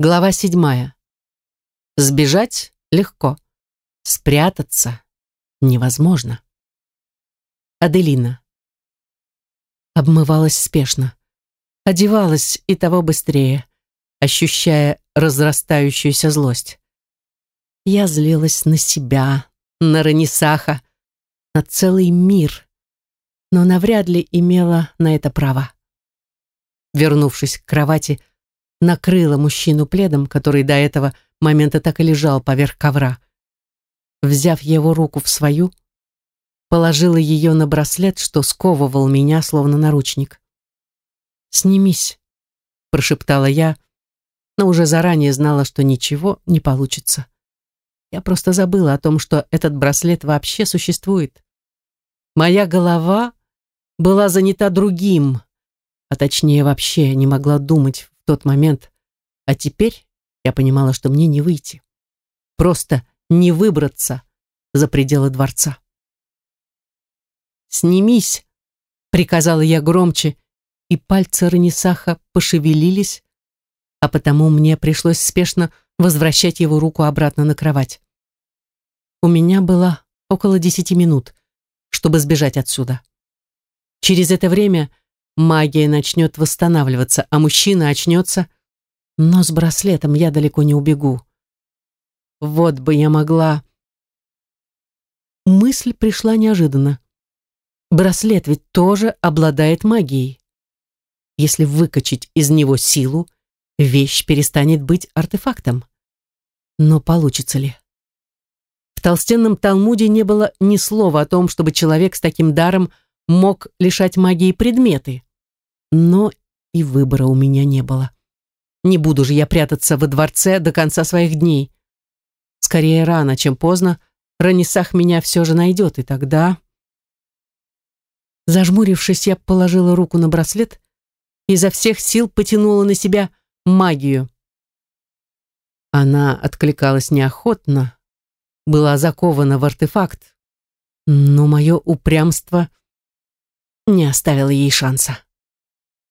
Глава седьмая. Сбежать легко. Спрятаться невозможно. Аделина. Обмывалась спешно. Одевалась и того быстрее, ощущая разрастающуюся злость. Я злилась на себя, на Ранисаха, на целый мир, но навряд ли имела на это право. Вернувшись к кровати, накрыла мужчину пледом, который до этого момента так и лежал поверх ковра. Взяв его руку в свою, положила ее на браслет, что сковывал меня, словно наручник. «Снимись», — прошептала я, но уже заранее знала, что ничего не получится. Я просто забыла о том, что этот браслет вообще существует. Моя голова была занята другим, а точнее вообще не могла думать тот момент, а теперь я понимала, что мне не выйти. Просто не выбраться за пределы дворца. «Снимись!» — приказала я громче, и пальцы Ранисаха пошевелились, а потому мне пришлось спешно возвращать его руку обратно на кровать. У меня было около десяти минут, чтобы сбежать отсюда. Через это время магия начнет восстанавливаться, а мужчина очнется, но с браслетом я далеко не убегу. Вот бы я могла... Мысль пришла неожиданно. Браслет ведь тоже обладает магией. Если выкачать из него силу, вещь перестанет быть артефактом. Но получится ли? В толстенном Талмуде не было ни слова о том, чтобы человек с таким даром мог лишать магии предметы. Но и выбора у меня не было. Не буду же я прятаться во дворце до конца своих дней. Скорее рано, чем поздно, Ранисах меня все же найдет, и тогда... Зажмурившись, я положила руку на браслет и изо всех сил потянула на себя магию. Она откликалась неохотно, была закована в артефакт, но мое упрямство не оставило ей шанса.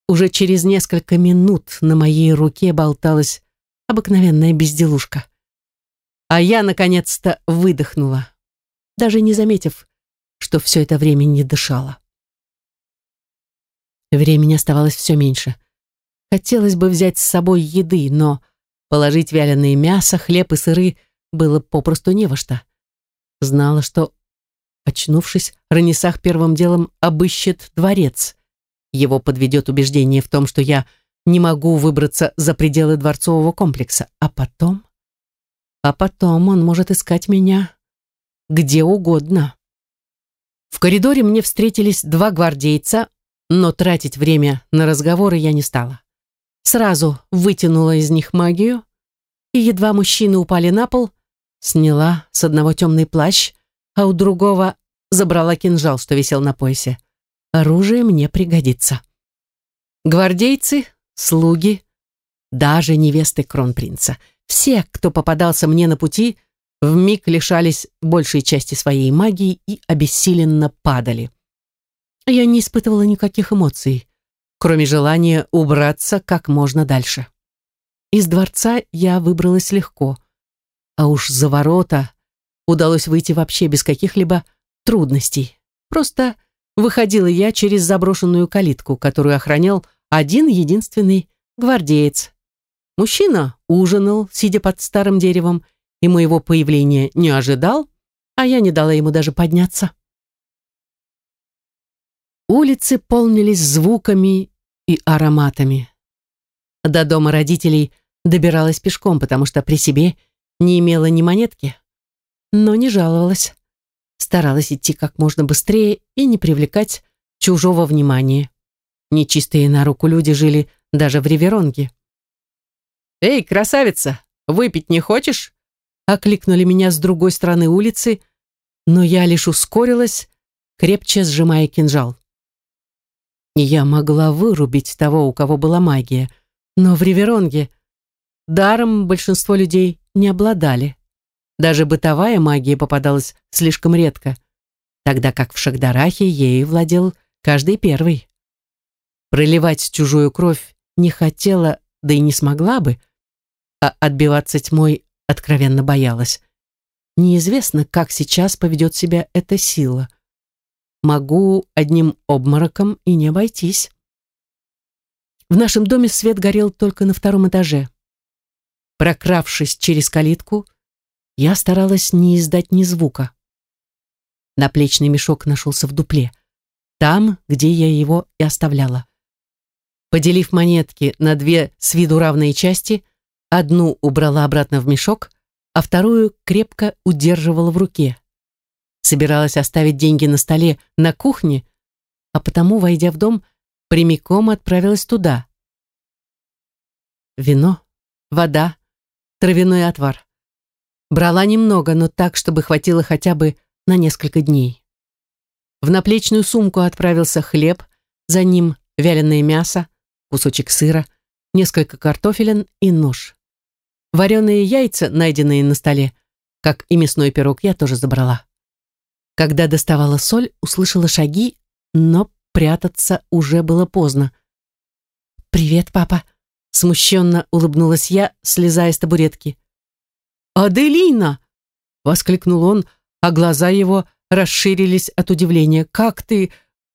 Уже через несколько минут на моей руке болталась обыкновенная безделушка. А я, наконец-то, выдохнула, даже не заметив, что все это время не дышала. Времени оставалось все меньше. Хотелось бы взять с собой еды, но положить вяленое мясо, хлеб и сыры было попросту не во что. Знала, что, очнувшись, Ранисах первым делом обыщет дворец. Его подведет убеждение в том, что я не могу выбраться за пределы дворцового комплекса. А потом... А потом он может искать меня где угодно. В коридоре мне встретились два гвардейца, но тратить время на разговоры я не стала. Сразу вытянула из них магию, и едва мужчины упали на пол, сняла с одного темный плащ, а у другого забрала кинжал, что висел на поясе. Оружие мне пригодится. Гвардейцы, слуги, даже невесты кронпринца. Все, кто попадался мне на пути, вмиг лишались большей части своей магии и обессиленно падали. Я не испытывала никаких эмоций, кроме желания убраться как можно дальше. Из дворца я выбралась легко, а уж за ворота удалось выйти вообще без каких-либо трудностей. Просто выходила я через заброшенную калитку, которую охранял один единственный гвардеец. Мужчина ужинал, сидя под старым деревом, и моего появления не ожидал, а я не дала ему даже подняться. Улицы полнились звуками и ароматами. До дома родителей добиралась пешком, потому что при себе не имела ни монетки, но не жаловалась старалась идти как можно быстрее и не привлекать чужого внимания. Нечистые на руку люди жили даже в Риверонге. «Эй, красавица, выпить не хочешь?» Окликнули меня с другой стороны улицы, но я лишь ускорилась, крепче сжимая кинжал. Я могла вырубить того, у кого была магия, но в Риверонге даром большинство людей не обладали. Даже бытовая магия попадалась слишком редко, тогда как в Шагдарахе ей владел каждый первый. Проливать чужую кровь не хотела, да и не смогла бы. а отбиваться тьмой откровенно боялась. Неизвестно, как сейчас поведет себя эта сила. Могу одним обмороком и не обойтись. В нашем доме свет горел только на втором этаже. Прокравшись через калитку, я старалась не издать ни звука. Наплечный мешок нашелся в дупле, там, где я его и оставляла. Поделив монетки на две с виду равные части, одну убрала обратно в мешок, а вторую крепко удерживала в руке. Собиралась оставить деньги на столе на кухне, а потому, войдя в дом, прямиком отправилась туда. Вино, вода, травяной отвар. Брала немного, но так, чтобы хватило хотя бы на несколько дней. В наплечную сумку отправился хлеб, за ним вяленое мясо, кусочек сыра, несколько картофелин и нож. Вареные яйца, найденные на столе, как и мясной пирог, я тоже забрала. Когда доставала соль, услышала шаги, но прятаться уже было поздно. «Привет, папа!» Смущенно улыбнулась я, слезая с табуретки. «Аделина!» — воскликнул он, а глаза его расширились от удивления. «Как ты?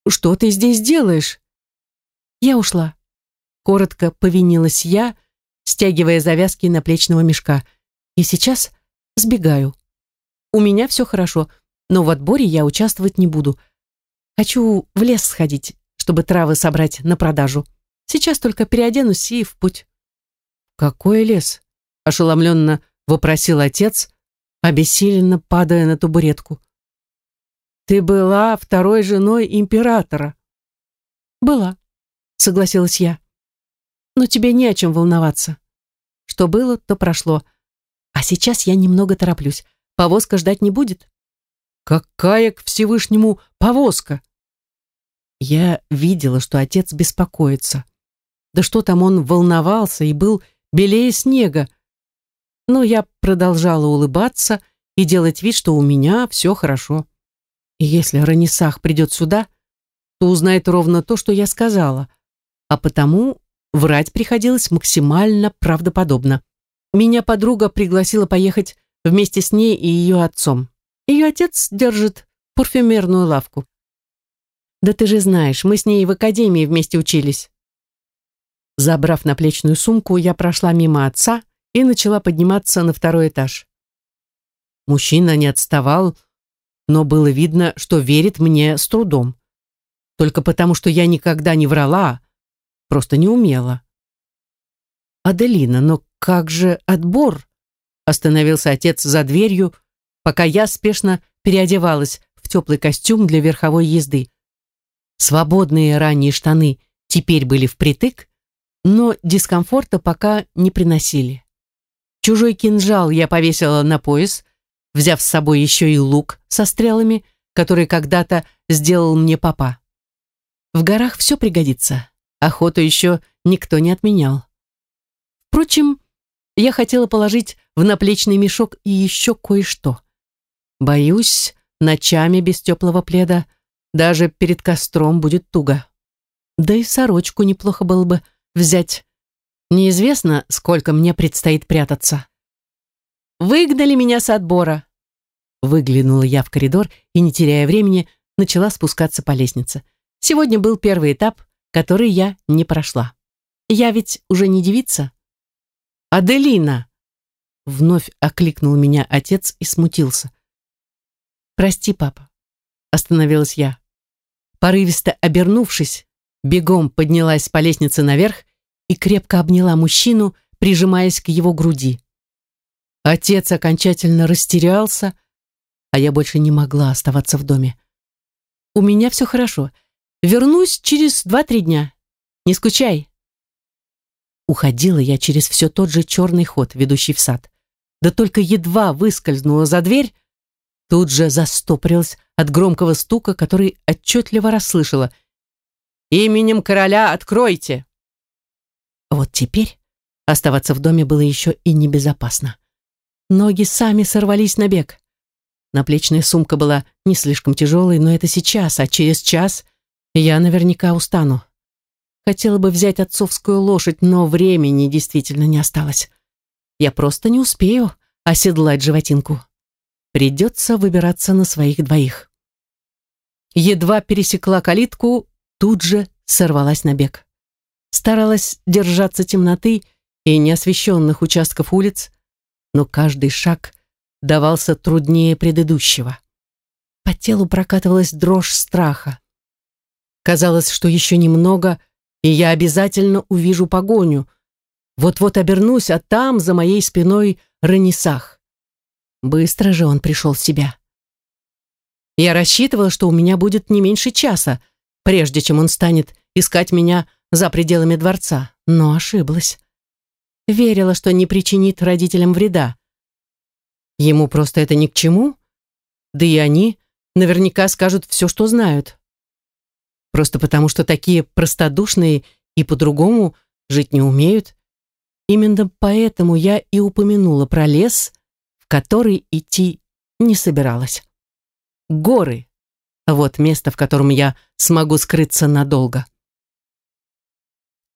Что ты здесь делаешь?» Я ушла. Коротко повинилась я, стягивая завязки наплечного мешка. И сейчас сбегаю. У меня все хорошо, но в отборе я участвовать не буду. Хочу в лес сходить, чтобы травы собрать на продажу. Сейчас только переоденусь и в путь. «Какой лес?» — ошеломленно вопросил отец, обессиленно падая на табуретку. «Ты была второй женой императора». «Была», — согласилась я. «Но тебе не о чем волноваться. Что было, то прошло. А сейчас я немного тороплюсь. Повозка ждать не будет». «Какая к Всевышнему повозка?» Я видела, что отец беспокоится. Да что там он волновался и был белее снега, но я продолжала улыбаться и делать вид, что у меня все хорошо. И если Ранисах придет сюда, то узнает ровно то, что я сказала, а потому врать приходилось максимально правдоподобно. Меня подруга пригласила поехать вместе с ней и ее отцом. Ее отец держит парфюмерную лавку. Да ты же знаешь, мы с ней в академии вместе учились. Забрав наплечную сумку, я прошла мимо отца и начала подниматься на второй этаж. Мужчина не отставал, но было видно, что верит мне с трудом. Только потому, что я никогда не врала, просто не умела. «Аделина, но как же отбор?» Остановился отец за дверью, пока я спешно переодевалась в теплый костюм для верховой езды. Свободные ранние штаны теперь были впритык, но дискомфорта пока не приносили. Чужой кинжал я повесила на пояс, взяв с собой еще и лук со стрелами, который когда-то сделал мне папа. В горах все пригодится. Охоту еще никто не отменял. Впрочем, я хотела положить в наплечный мешок и еще кое-что. Боюсь, ночами без теплого пледа даже перед костром будет туго. Да и сорочку неплохо было бы взять Неизвестно, сколько мне предстоит прятаться. Выгнали меня с отбора. Выглянула я в коридор и, не теряя времени, начала спускаться по лестнице. Сегодня был первый этап, который я не прошла. Я ведь уже не девица. «Аделина!» Вновь окликнул меня отец и смутился. «Прости, папа», — остановилась я. Порывисто обернувшись, бегом поднялась по лестнице наверх и крепко обняла мужчину, прижимаясь к его груди. Отец окончательно растерялся, а я больше не могла оставаться в доме. «У меня все хорошо. Вернусь через два-три дня. Не скучай». Уходила я через все тот же черный ход, ведущий в сад. Да только едва выскользнула за дверь, тут же застопорилась от громкого стука, который отчетливо расслышала. «Именем короля откройте!» Вот теперь оставаться в доме было еще и небезопасно. Ноги сами сорвались на бег. Наплечная сумка была не слишком тяжелой, но это сейчас, а через час я наверняка устану. Хотела бы взять отцовскую лошадь, но времени действительно не осталось. я просто не успею оседлать животинку. Придется выбираться на своих двоих. Едва пересекла калитку, тут же сорвалась на бег. Старалась держаться темноты и неосвещенных участков улиц, но каждый шаг давался труднее предыдущего. По телу прокатывалась дрожь страха. Казалось, что еще немного, и я обязательно увижу погоню. Вот-вот обернусь, а там, за моей спиной, Ранисах. Быстро же он пришел в себя. Я рассчитывала, что у меня будет не меньше часа, прежде чем он станет искать меня за пределами дворца, но ошиблась. Верила, что не причинит родителям вреда. Ему просто это ни к чему, да и они наверняка скажут все, что знают. Просто потому, что такие простодушные и по-другому жить не умеют. Именно поэтому я и упомянула про лес, в который идти не собиралась. Горы. Вот место, в котором я смогу скрыться надолго.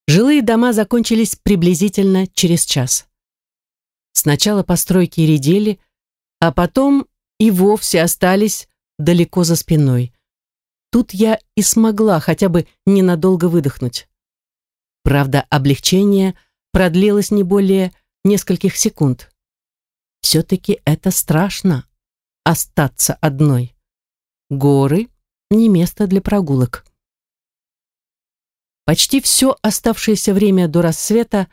Жилые дома закончились приблизительно через час. Сначала постройки редели, а потом и вовсе остались далеко за спиной. Тут я и смогла хотя бы ненадолго выдохнуть. Правда, облегчение продлилось не более нескольких секунд. Все-таки это страшно — остаться одной. Горы — не место для прогулок. Почти все оставшееся время до рассвета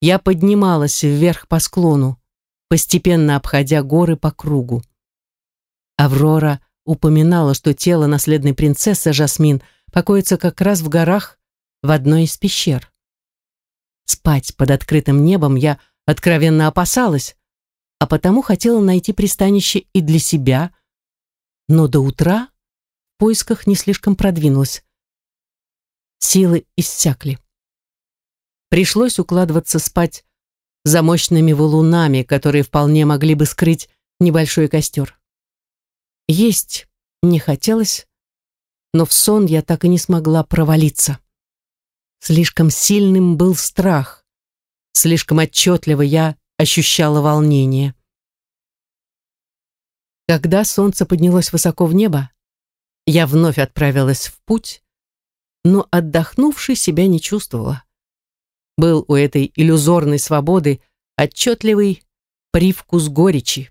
я поднималась вверх по склону, постепенно обходя горы по кругу. Аврора упоминала, что тело наследной принцессы Жасмин покоится как раз в горах в одной из пещер. Спать под открытым небом я откровенно опасалась, а потому хотела найти пристанище и для себя, но до утра в поисках не слишком продвинулась. Силы иссякли. Пришлось укладываться спать за мощными валунами, которые вполне могли бы скрыть небольшой костер. Есть не хотелось, но в сон я так и не смогла провалиться. Слишком сильным был страх, слишком отчетливо я ощущала волнение. Когда солнце поднялось высоко в небо, я вновь отправилась в путь, но отдохнувшей себя не чувствовала. Был у этой иллюзорной свободы отчетливый привкус горечи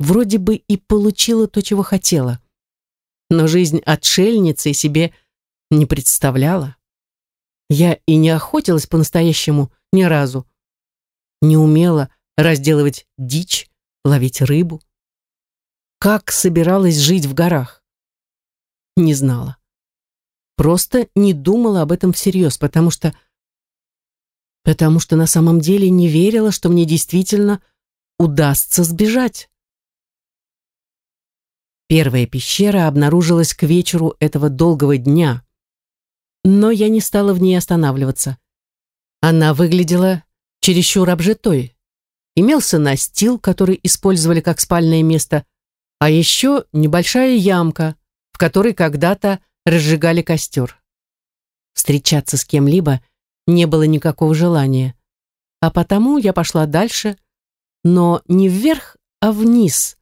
вроде бы и получила то, чего хотела. Но жизнь отшельницы себе не представляла. Я и не охотилась по-настоящему ни разу. Не умела разделывать дичь, ловить рыбу. Как собиралась жить в горах? Не знала. Просто не думала об этом всерьез, потому что... Потому что на самом деле не верила, что мне действительно удастся сбежать. Первая пещера обнаружилась к вечеру этого долгого дня, но я не стала в ней останавливаться. Она выглядела чересчур обжитой. Имелся настил, который использовали как спальное место, а еще небольшая ямка, в которой когда-то разжигали костер. Встречаться с кем-либо не было никакого желания, а потому я пошла дальше, но не вверх, а вниз,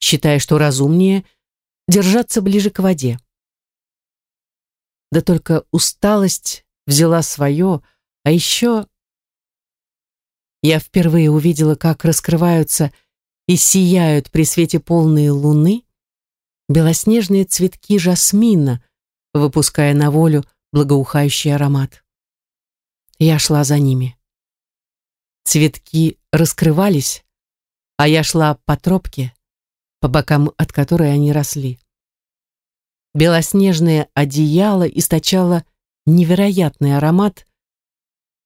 считая, что разумнее держаться ближе к воде. Да только усталость взяла свое, а еще я впервые увидела, как раскрываются и сияют при свете полные луны белоснежные цветки жасмина, выпуская на волю благоухающий аромат. Я шла за ними. Цветки раскрывались, а я шла по тропке, по бокам от которой они росли. Белоснежное одеяло источало невероятный аромат,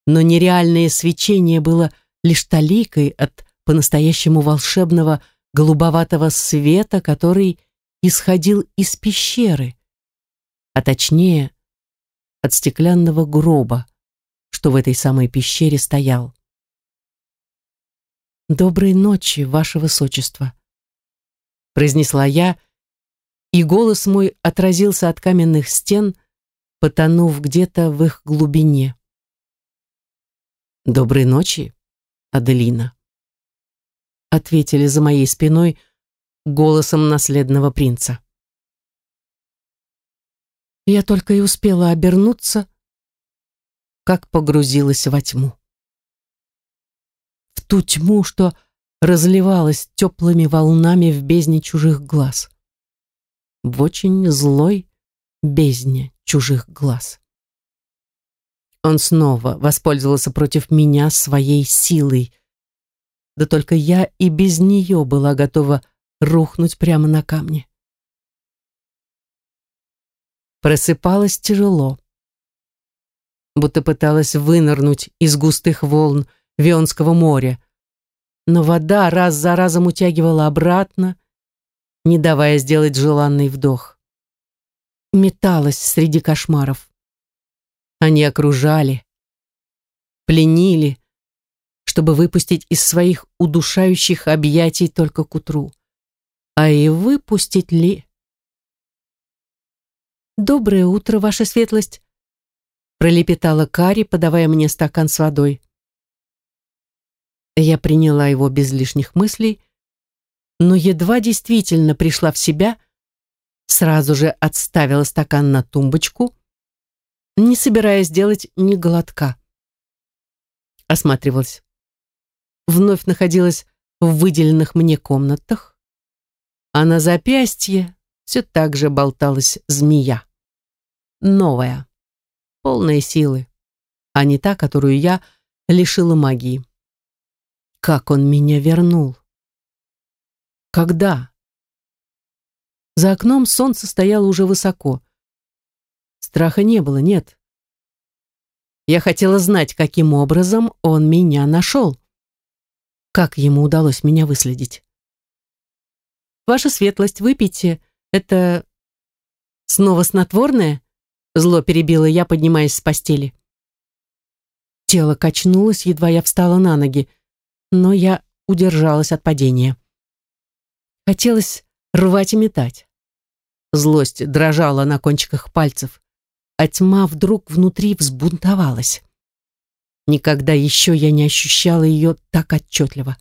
но нереальное свечение было лишь таликой от по-настоящему волшебного голубоватого света, который исходил из пещеры, а точнее от стеклянного гроба, что в этой самой пещере стоял. «Доброй ночи, Ваше Высочество!» произнесла я, и голос мой отразился от каменных стен, потонув где-то в их глубине. «Доброй ночи, Аделина». ответили за моей спиной голосом наследного принца. Я только и успела обернуться, как погрузилась во тьму. В ту тьму, что разливалась теплыми волнами в бездне чужих глаз. В очень злой бездне чужих глаз. Он снова воспользовался против меня своей силой. Да только я и без нее была готова рухнуть прямо на камни. Просыпалась тяжело. Будто пыталась вынырнуть из густых волн Вионского моря. Но вода раз за разом утягивала обратно, не давая сделать желанный вдох. Металась среди кошмаров. Они окружали, пленили, чтобы выпустить из своих удушающих объятий только к утру. А и выпустить ли? «Доброе утро, ваша светлость!» пролепетала Кари, подавая мне стакан с водой. Я приняла его без лишних мыслей, но едва действительно пришла в себя, сразу же отставила стакан на тумбочку, не собираясь делать ни глотка. Осматривалась. Вновь находилась в выделенных мне комнатах, а на запястье все так же болталась змея. Новая, полная силы, а не та, которую я лишила магии. Как он меня вернул? Когда? За окном солнце стояло уже высоко. Страха не было, нет. Я хотела знать, каким образом он меня нашел. Как ему удалось меня выследить? «Ваша светлость, выпейте это снова снотворное? Зло перебило я, поднимаясь с постели. Тело качнулось, едва я встала на ноги, но я удержалась от падения. Хотелось рвать и метать. Злость дрожала на кончиках пальцев, а тьма вдруг внутри взбунтовалась. Никогда еще я не ощущала ее так отчетливо.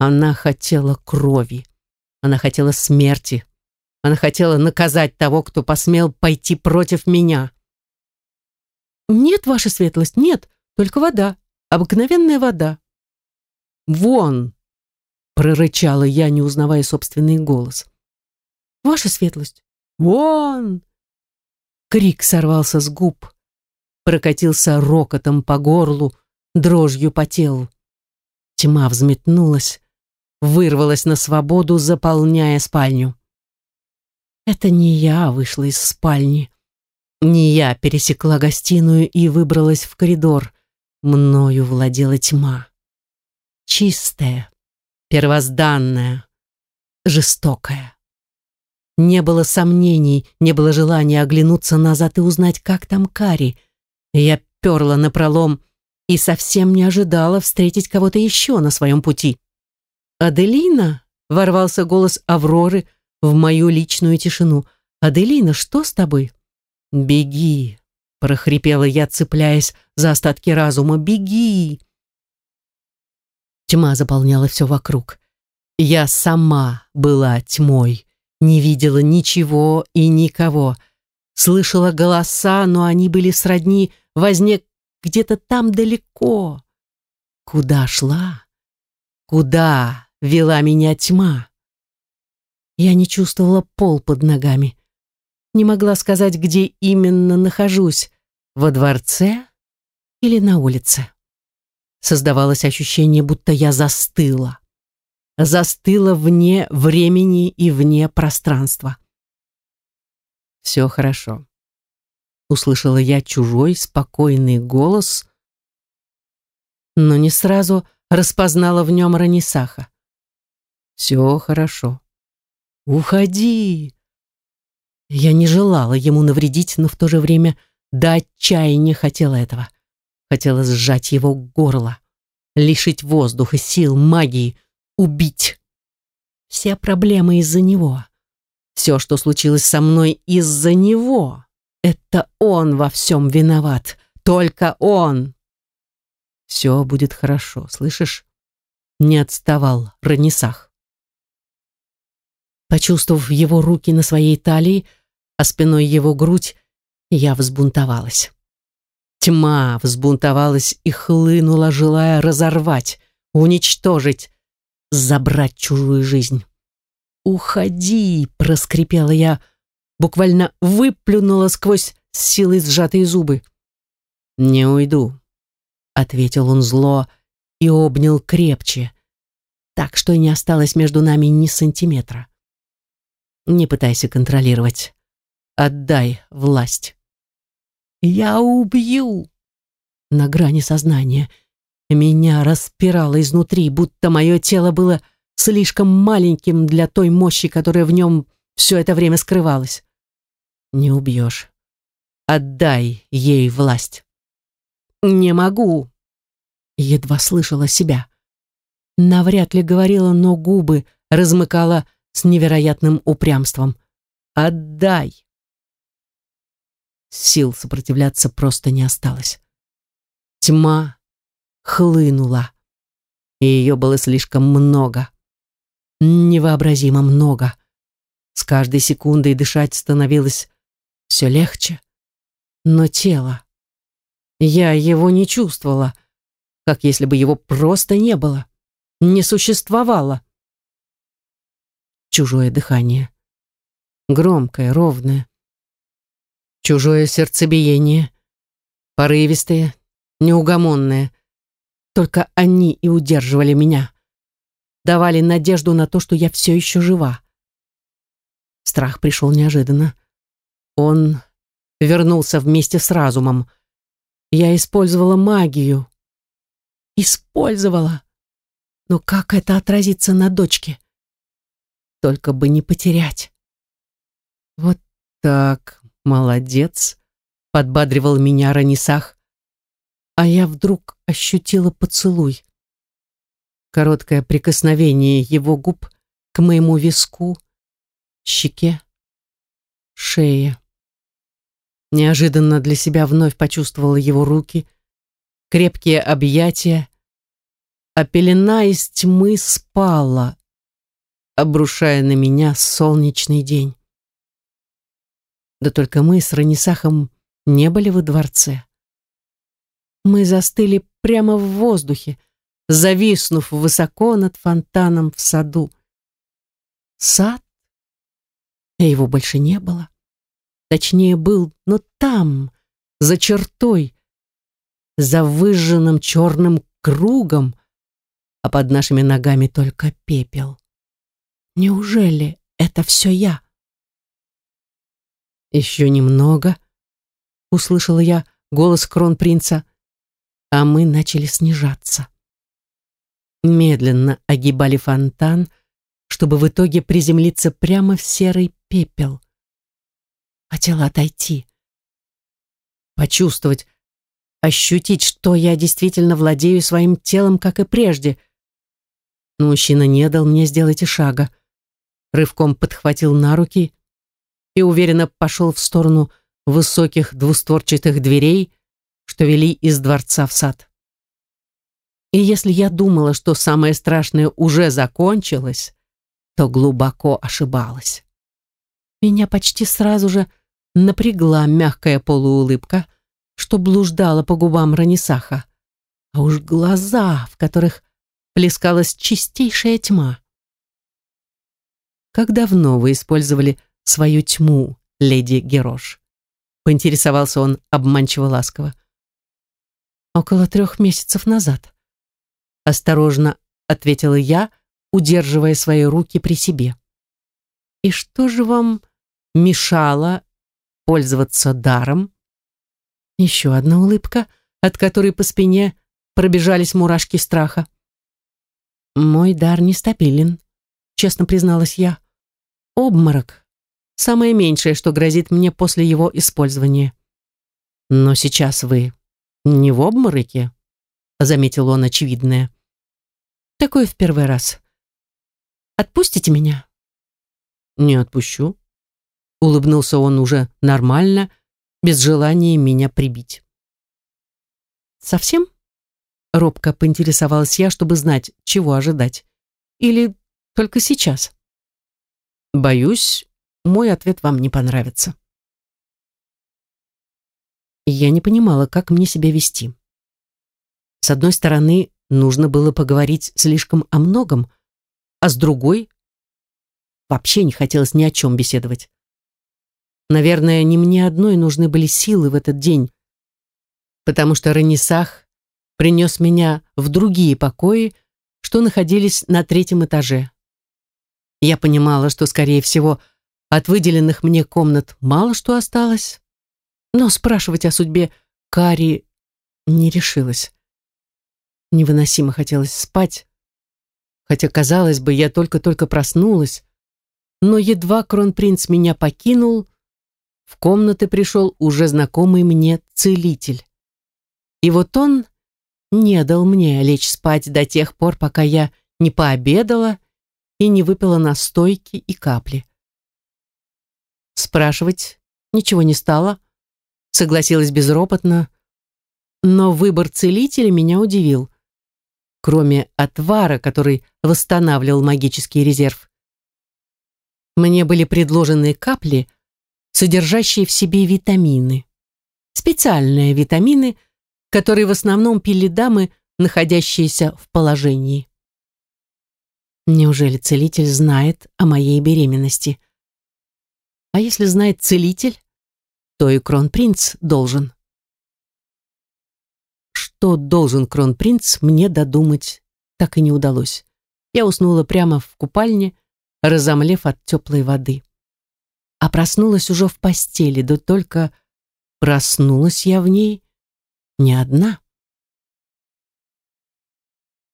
Она хотела крови. Она хотела смерти. Она хотела наказать того, кто посмел пойти против меня. «Нет, ваша светлость, нет, только вода, обыкновенная вода». «Вон!» — прорычала я, не узнавая собственный голос. «Ваша светлость!» «Вон!» Крик сорвался с губ, прокатился рокотом по горлу, дрожью по телу. Тьма взметнулась, вырвалась на свободу, заполняя спальню. Это не я вышла из спальни. Не я пересекла гостиную и выбралась в коридор. Мною владела тьма. Чистая, первозданная, жестокая. Не было сомнений, не было желания оглянуться назад и узнать, как там Кари. Я перла напролом и совсем не ожидала встретить кого-то еще на своем пути. «Аделина?» — ворвался голос Авроры — в мою личную тишину. «Аделина, что с тобой?» «Беги!» — прохрипела я, цепляясь за остатки разума. «Беги!» Тьма заполняла все вокруг. Я сама была тьмой, не видела ничего и никого. Слышала голоса, но они были сродни возне где-то там далеко. Куда шла? Куда вела меня тьма? Я не чувствовала пол под ногами. Не могла сказать, где именно нахожусь, во дворце или на улице. Создавалось ощущение, будто я застыла. Застыла вне времени и вне пространства. «Все хорошо», — услышала я чужой, спокойный голос, но не сразу распознала в нем Ранисаха. «Все хорошо». «Уходи!» Я не желала ему навредить, но в то же время до отчаяния хотела этого. Хотела сжать его горло, лишить воздуха, сил, магии, убить. Все проблемы из-за него. Все, что случилось со мной из-за него. Это он во всем виноват. Только он. Все будет хорошо, слышишь? не отставал Ранисах. Почувствовав его руки на своей талии, а спиной его грудь, я взбунтовалась. Тьма взбунтовалась и хлынула, желая разорвать, уничтожить, забрать чужую жизнь. «Уходи!» — проскрипела я, буквально выплюнула сквозь силой сжатые зубы. «Не уйду», — ответил он зло и обнял крепче, так что не осталось между нами ни сантиметра. «Не пытайся контролировать. Отдай власть». «Я убью!» На грани сознания. Меня распирало изнутри, будто мое тело было слишком маленьким для той мощи, которая в нем все это время скрывалась. Не убьешь. Отдай ей власть. Не могу. Едва слышала себя. Навряд ли говорила, но губы размыкала с невероятным упрямством. Отдай. Сил сопротивляться просто не осталось. Тьма хлынула, и ее было слишком много. Невообразимо много. С каждой секундой дышать становилось все легче. Но тело... Я его не чувствовала, как если бы его просто не было, не существовало. Чужое дыхание. Громкое, ровное, чужое сердцебиение, порывистое, неугомонное. Только они и удерживали меня, давали надежду на то, что я все еще жива. Страх пришел неожиданно. Он вернулся вместе с разумом. Я использовала магию. Использовала. Но как это отразится на дочке? Только бы не потерять. Вот так, «Молодец», — подбадривал меня Ранисах, а я вдруг ощутила поцелуй. Короткое прикосновение его губ к моему виску, щеке, шее. Неожиданно для себя вновь почувствовала его руки, крепкие объятия, а пелена из тьмы спала, обрушая на меня солнечный день. Да только мы с Ранисахом не были во дворце. Мы застыли прямо в воздухе, зависнув высоко над фонтаном в саду. Сад? Его больше не было. Точнее, был, но там, за чертой, за выжженным черным кругом, а под нашими ногами только пепел. Неужели это все я? «Еще немного», — услышала я голос кронпринца, а мы начали снижаться. Медленно огибали фонтан, чтобы в итоге приземлиться прямо в серый пепел. Хотела отойти, почувствовать, ощутить, что я действительно владею своим телом, как и прежде. Но мужчина не дал мне сделать и шага. Рывком подхватил на руки и уверенно пошел в сторону высоких двустворчатых дверей, что вели из дворца в сад. И если я думала, что самое страшное уже закончилось, то глубоко ошибалась. Меня почти сразу же напрягла мягкая полуулыбка, что блуждала по губам Ранисаха, а уж глаза, в которых плескалась чистейшая тьма. Как давно вы использовали свою тьму, леди Герош?» Поинтересовался он обманчиво ласково. «Около трех месяцев назад», — осторожно ответила я, удерживая свои руки при себе. «И что же вам мешало пользоваться даром?» Еще одна улыбка, от которой по спине пробежались мурашки страха. «Мой дар нестабилен», — честно призналась я. «Обморок Самое меньшее, что грозит мне после его использования. Но сейчас вы не в обмороке, заметил он очевидное. Такое в первый раз. Отпустите меня? Не отпущу. Улыбнулся он уже нормально, без желания меня прибить. Совсем? Робко поинтересовалась я, чтобы знать, чего ожидать. Или только сейчас? Боюсь, мой ответ вам не понравится. Я не понимала, как мне себя вести. С одной стороны, нужно было поговорить слишком о многом, а с другой вообще не хотелось ни о чем беседовать. Наверное, не мне одной нужны были силы в этот день, потому что Ранисах принес меня в другие покои, что находились на третьем этаже. Я понимала, что, скорее всего, от выделенных мне комнат мало что осталось, но спрашивать о судьбе Кари не решилась. Невыносимо хотелось спать, хотя, казалось бы, я только-только проснулась, но едва кронпринц меня покинул, в комнаты пришел уже знакомый мне целитель. И вот он не дал мне лечь спать до тех пор, пока я не пообедала и не выпила настойки и капли. Спрашивать ничего не стало, согласилась безропотно, но выбор целителя меня удивил. Кроме отвара, который восстанавливал магический резерв, мне были предложены капли, содержащие в себе витамины. Специальные витамины – которые в основном пили дамы, находящиеся в положении. Неужели целитель знает о моей беременности? А если знает целитель, то и кронпринц должен. Что должен кронпринц, мне додумать так и не удалось. Я уснула прямо в купальне, разомлев от теплой воды. А проснулась уже в постели, да только проснулась я в ней не одна.